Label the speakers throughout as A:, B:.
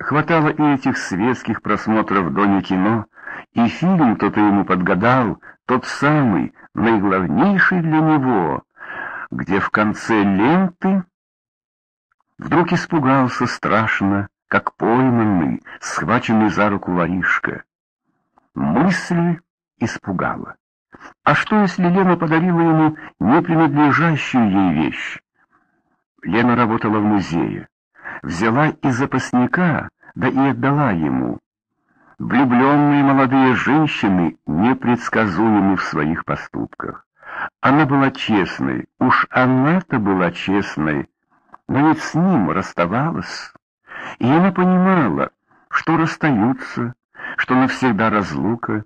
A: Хватало и этих светских просмотров Дони кино, и фильм кто-то ему подгадал, тот самый, наиглавнейший для него, где в конце ленты вдруг испугался страшно, как пойманный, схваченный за руку воришка. Мысль испугала. А что, если Лена подарила ему не принадлежащую ей вещь? Лена работала в музее. Взяла из запасника, да и отдала ему. Влюбленные молодые женщины непредсказуемы в своих поступках. Она была честной, уж она-то была честной, но ведь с ним расставалась. И она понимала, что расстаются, что навсегда разлука.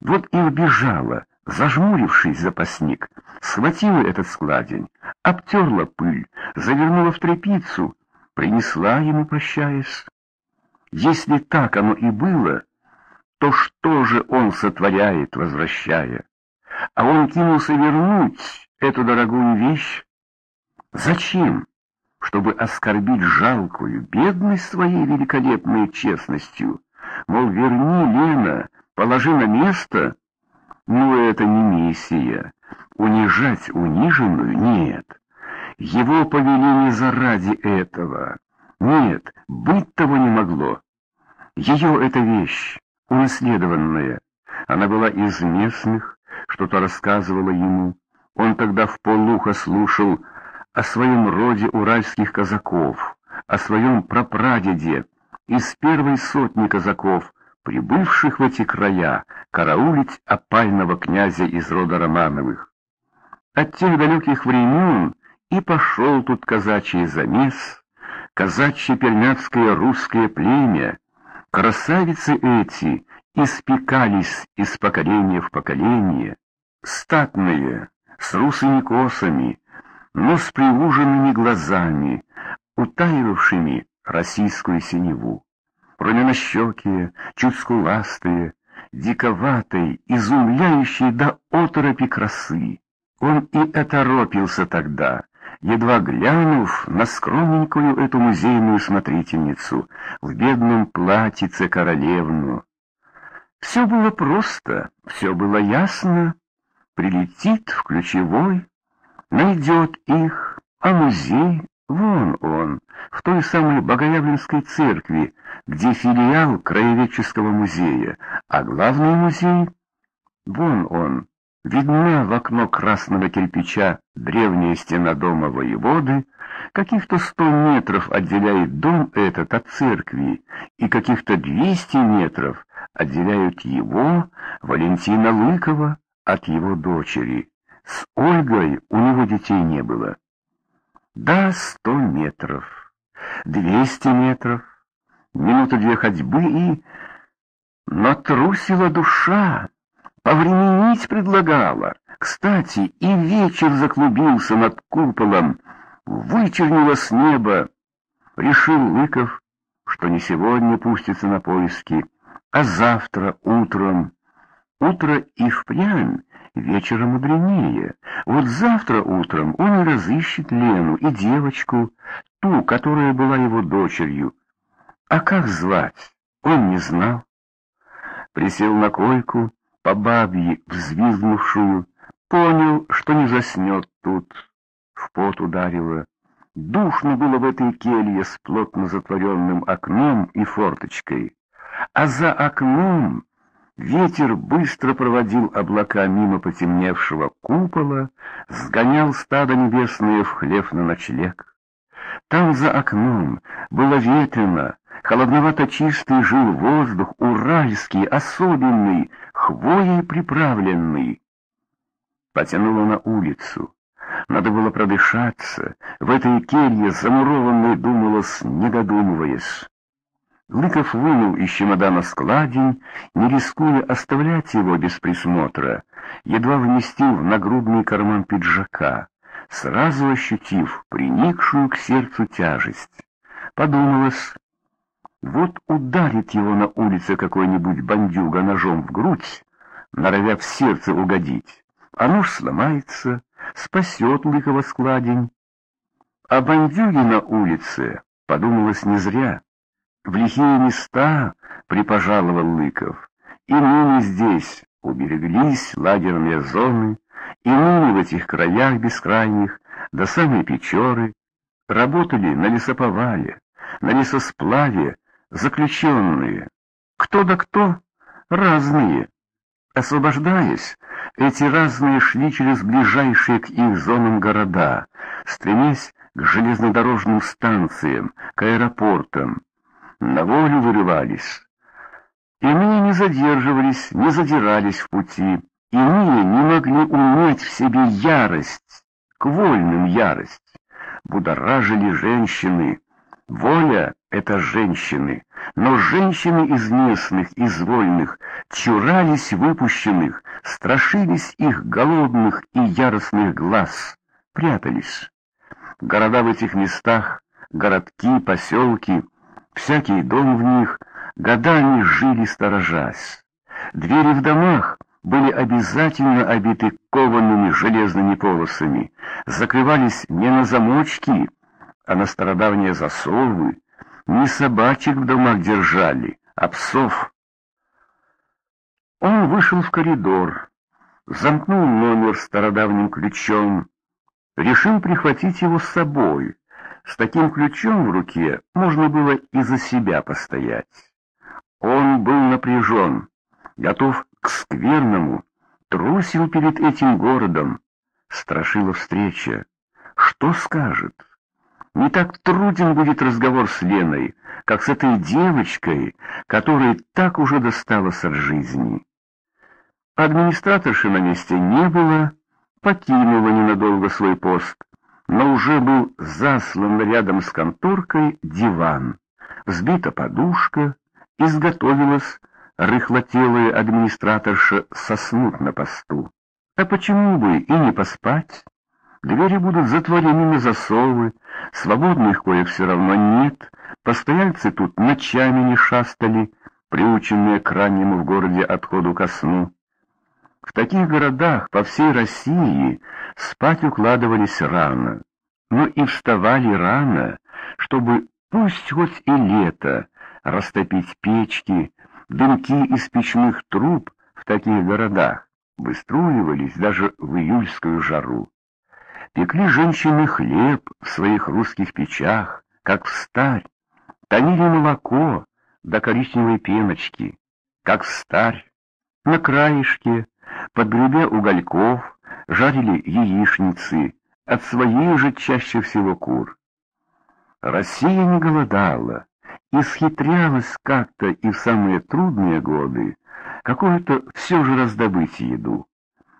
A: Вот и убежала, зажмурившись запасник, схватила этот складень, обтерла пыль, завернула в тряпицу, принесла ему, прощаясь. Если так оно и было, то что же он сотворяет, возвращая? А он кинулся вернуть эту дорогую вещь? Зачем? Чтобы оскорбить жалкую бедность своей великолепной честностью. Мол, верни, Лена, положи на место. Ну, это не миссия. Унижать униженную нет. Его повели не заради этого. Нет, быть того не могло. Ее эта вещь, унаследованная, она была из местных, что-то рассказывала ему. Он тогда в полухо слушал о своем роде уральских казаков, о своем прапрадеде, из первой сотни казаков, прибывших в эти края, караулить опального князя из рода Романовых. От тех далеких времен и пошел тут казачий замес, казачье пермяцкое русское племя, красавицы эти испекались из поколения в поколение, статные, с русыми косами, но с приуженными глазами, утаивавшими российскую синеву. Проминощекие, чуть скуластые, диковатой, изумляющей до оторопи красы. Он и оторопился тогда, едва глянув на скромненькую эту музейную смотрительницу в бедном платьице королевну. Все было просто, все было ясно. Прилетит в ключевой, найдет их, а музей, вон он, в той самой Богоявленской церкви, где филиал краеведческого музея, а главный музей, вон он, Видна в окно красного кирпича древняя стена дома воеводы, каких-то сто метров отделяет дом этот от церкви, и каких-то двести метров отделяют его, Валентина Лыкова, от его дочери. С Ольгой у него детей не было. Да, сто метров, двести метров, минуты две ходьбы и... Натрусила душа, Повременить предлагала. Кстати, и вечер заклубился над куполом, вычернило с неба. Решил Лыков, что не сегодня пустится на поиски, а завтра утром. Утро и впрямь вечером мудренее. Вот завтра утром он и разыщет Лену и девочку, ту, которая была его дочерью. А как звать, он не знал. Присел на койку, по бабье взвизгнувшую, понял, что не заснет тут. В пот ударило. Душно было в этой келье с плотно затворенным окном и форточкой. А за окном ветер быстро проводил облака мимо потемневшего купола, сгонял стадо небесное в хлев на ночлег. Там за окном было ветрено, холодновато чистый жил воздух, уральский, особенный, хвоей приправленный. Потянуло на улицу. Надо было продышаться. В этой келье замурованной думалось, не додумываясь. Лыков вынул из чемодана складень, не рискуя оставлять его без присмотра, едва вместил в нагрудный карман пиджака, сразу ощутив приникшую к сердцу тяжесть. Подумалось, вот ударит его на улице какой-нибудь бандюга ножом в грудь, норовя в сердце угодить, а нож сломается, спасет лыкого складень. А бандюги на улице, подумалось не зря, В лихие места припожаловал Лыков. И ныне здесь убереглись лагерные зоны, и ныне в этих краях бескрайних, до самой Печоры, работали на лесоповале, на лесосплаве заключенные. Кто да кто? Разные. Освобождаясь, эти разные шли через ближайшие к их зонам города, стремясь к железнодорожным станциям, к аэропортам. На волю вырывались. Иные не задерживались, не задирались в пути. Иные не могли унять в себе ярость, к вольным ярость. Будоражили женщины. Воля — это женщины. Но женщины из местных, из вольных, чурались выпущенных, страшились их голодных и яростных глаз, прятались. Города в этих местах, городки, поселки, всякий дом в них, годами жили сторожась. Двери в домах были обязательно обиты коваными железными полосами, закрывались не на замочки, а на стародавние засовы, не собачек в домах держали, а псов. Он вышел в коридор, замкнул номер стародавним ключом, решил прихватить его с собой. С таким ключом в руке можно было и за себя постоять. Он был напряжен, готов к скверному, трусил перед этим городом. Страшила встреча. Что скажет? Не так труден будет разговор с Леной, как с этой девочкой, которой так уже досталось от жизни. Администраторши на месте не было, покинула ненадолго свой пост, но уже был заслан рядом с конторкой диван, взбита подушка, изготовилась рыхлотелая администраторша соснуть на посту. А почему бы и не поспать? Двери будут затворены на засовы, свободных коек все равно нет, постояльцы тут ночами не шастали, приученные к раннему в городе отходу ко сну. В таких городах по всей России спать укладывались рано, но и вставали рано, чтобы пусть хоть и лето растопить печки, дымки из печных труб в таких городах выструивались даже в июльскую жару. Пекли женщины хлеб в своих русских печах, как в старь, тонили молоко до коричневой пеночки, как в старь. На краешке, под гребя угольков, жарили яичницы, от своей же чаще всего кур. Россия не голодала, исхитрялась как-то и в самые трудные годы какое-то все же раздобыть еду.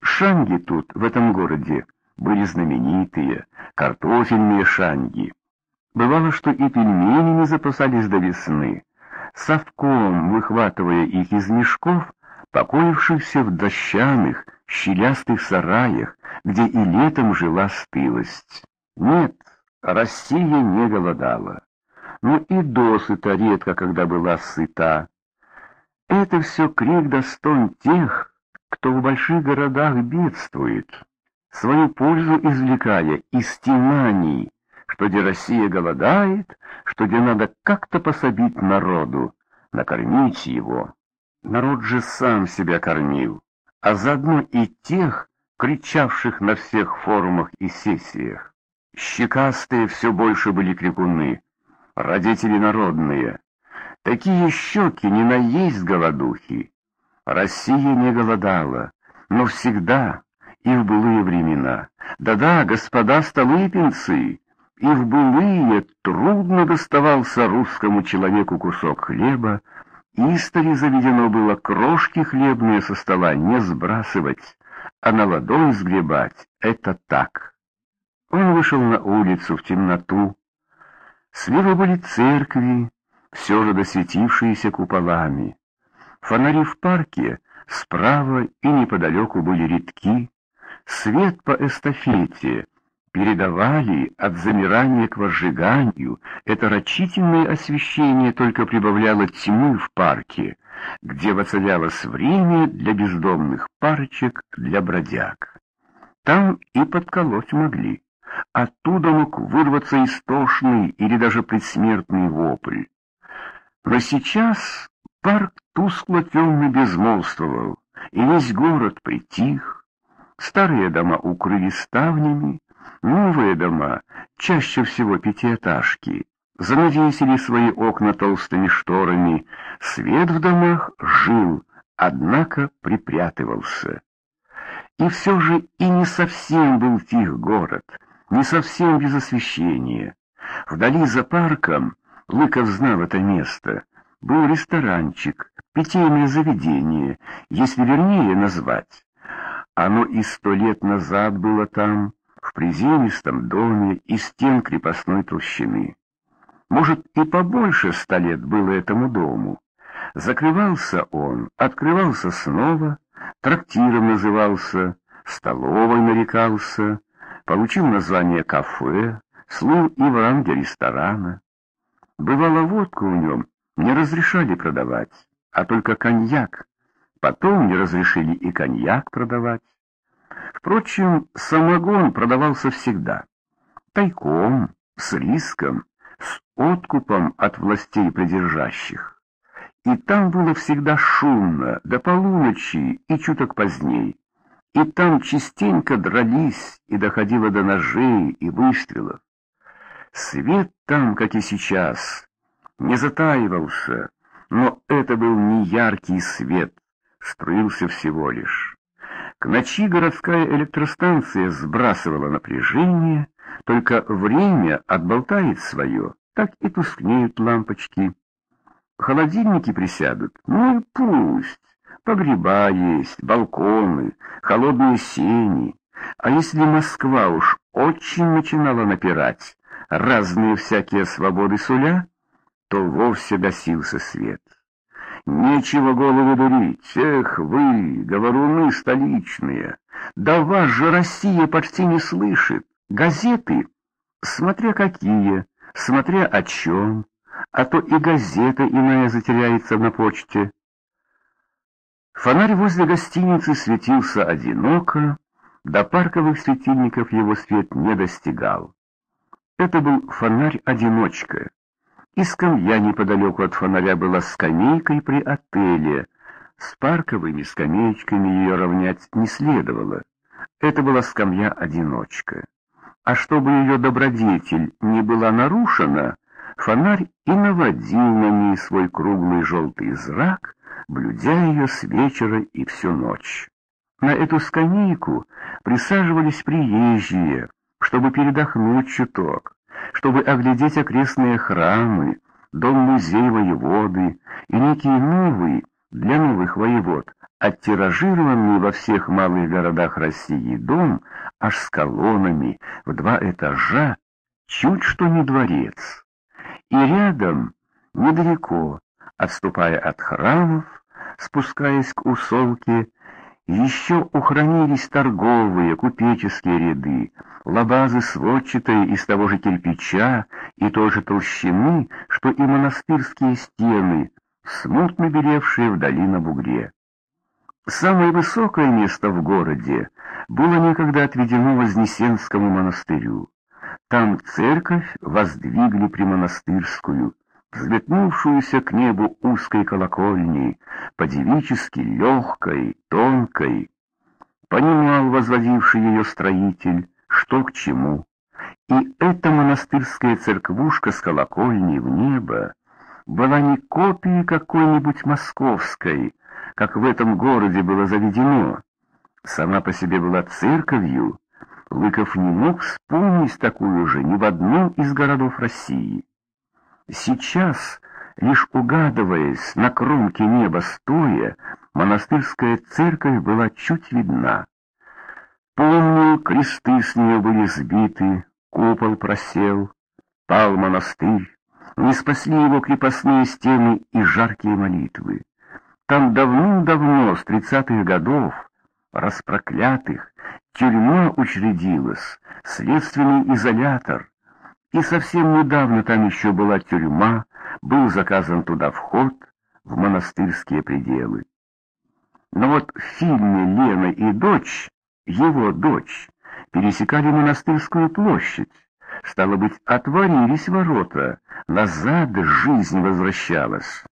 A: Шанги тут, в этом городе, были знаменитые, картофельные шанги. Бывало, что и пельмени не запасались до весны, совком выхватывая их из мешков, покоившихся в дощаных, щелястых сараях, где и летом жила стылость. Нет, Россия не голодала. Но и досыта редко, когда была сыта. Это все крик достойн тех, кто в больших городах бедствует свою пользу извлекая из стенаний, что где Россия голодает, что где надо как-то пособить народу, накормить его. Народ же сам себя кормил, а заодно и тех, кричавших на всех форумах и сессиях. Щекастые все больше были крикуны, родители народные. Такие щеки не наесть голодухи. Россия не голодала, но всегда и в былые времена. Да-да, господа столыпинцы, и в былые трудно доставался русскому человеку кусок хлеба, истори заведено было крошки хлебные со стола не сбрасывать, а на ладонь сгребать — это так. Он вышел на улицу в темноту. Слева были церкви, все же досветившиеся куполами. Фонари в парке справа и неподалеку были редки, Свет по эстафете передавали от замирания к возжиганию, это рачительное освещение только прибавляло тьмы в парке, где воцарялось время для бездомных парочек, для бродяг. Там и подколоть могли. Оттуда мог вырваться истошный или даже предсмертный вопль. Но сейчас парк тускло-темный безмолвствовал, и весь город притих. Старые дома укрыли ставнями, новые дома, чаще всего пятиэтажки, занавесили свои окна толстыми шторами. Свет в домах жил, однако припрятывался. И все же и не совсем был тих город, не совсем без освещения. Вдали за парком, Лыков знал это место, был ресторанчик, питейное заведение, если вернее назвать. Оно и сто лет назад было там, в приземистом доме из стен крепостной толщины. Может, и побольше ста лет было этому дому. Закрывался он, открывался снова, трактиром назывался, столовой нарекался, получил название кафе, слыл и в ранге ресторана. Бывало, водку в нем не разрешали продавать, а только коньяк. Потом не разрешили и коньяк продавать. Впрочем, самогон продавался всегда. Тайком, с риском, с откупом от властей придержащих. И там было всегда шумно, до полуночи и чуток поздней. И там частенько дрались, и доходило до ножей и выстрелов. Свет там, как и сейчас, не затаивался, но это был не яркий свет, струился всего лишь. К ночи городская электростанция сбрасывала напряжение, только время отболтает свое, так и тускнеют лампочки. Холодильники присядут, ну и пусть. Погреба есть, балконы, холодные сени. А если Москва уж очень начинала напирать, разные всякие свободы суля, то вовсе гасился свет. Нечего голову дурить, эх вы, говоруны столичные, да вас же Россия почти не слышит. Газеты, смотря какие, смотря о чем, а то и газета иная затеряется на почте. Фонарь возле гостиницы светился одиноко, до парковых светильников его свет не достигал. Это был фонарь-одиночка. И скамья неподалеку от фонаря была скамейкой при отеле. С парковыми скамеечками ее равнять не следовало. Это была скамья-одиночка. А чтобы ее добродетель не была нарушена, фонарь и наводил на ней свой круглый желтый зрак, блюдя ее с вечера и всю ночь. На эту скамейку присаживались приезжие, чтобы передохнуть чуток, чтобы оглядеть окрестные храмы, дом-музей воеводы и некий новый для новых воевод, оттиражированный во всех малых городах России дом аж с колоннами в два этажа, чуть что не дворец. И рядом, недалеко, отступая от храмов, спускаясь к усолке, еще ухранились торговые, купеческие ряды, лабазы сводчатые из того же кирпича и той же толщины, что и монастырские стены, смутно белевшие вдали на бугре. Самое высокое место в городе было некогда отведено Вознесенскому монастырю. Там церковь воздвигли примонастырскую, взметнувшуюся к небу узкой колокольни, по-девически легкой, тонкой. Понимал возводивший ее строитель, что к чему. И эта монастырская церквушка с колокольней в небо была не копией какой-нибудь московской, как в этом городе было заведено. Сама по себе была церковью, Лыков не мог вспомнить такую же ни в одном из городов России. Сейчас, лишь угадываясь на кромке неба стоя, монастырская церковь была чуть видна. Помню, кресты с нее были сбиты, купол просел, пал монастырь, не спасли его крепостные стены и жаркие молитвы. Там давно-давно, с тридцатых годов, распроклятых, тюрьма учредилась, следственный изолятор, и совсем недавно там еще была тюрьма, был заказан туда вход в монастырские пределы. Но вот в фильме «Лена и дочь», его дочь, пересекали монастырскую площадь, Стало быть, отворились ворота, назад жизнь возвращалась.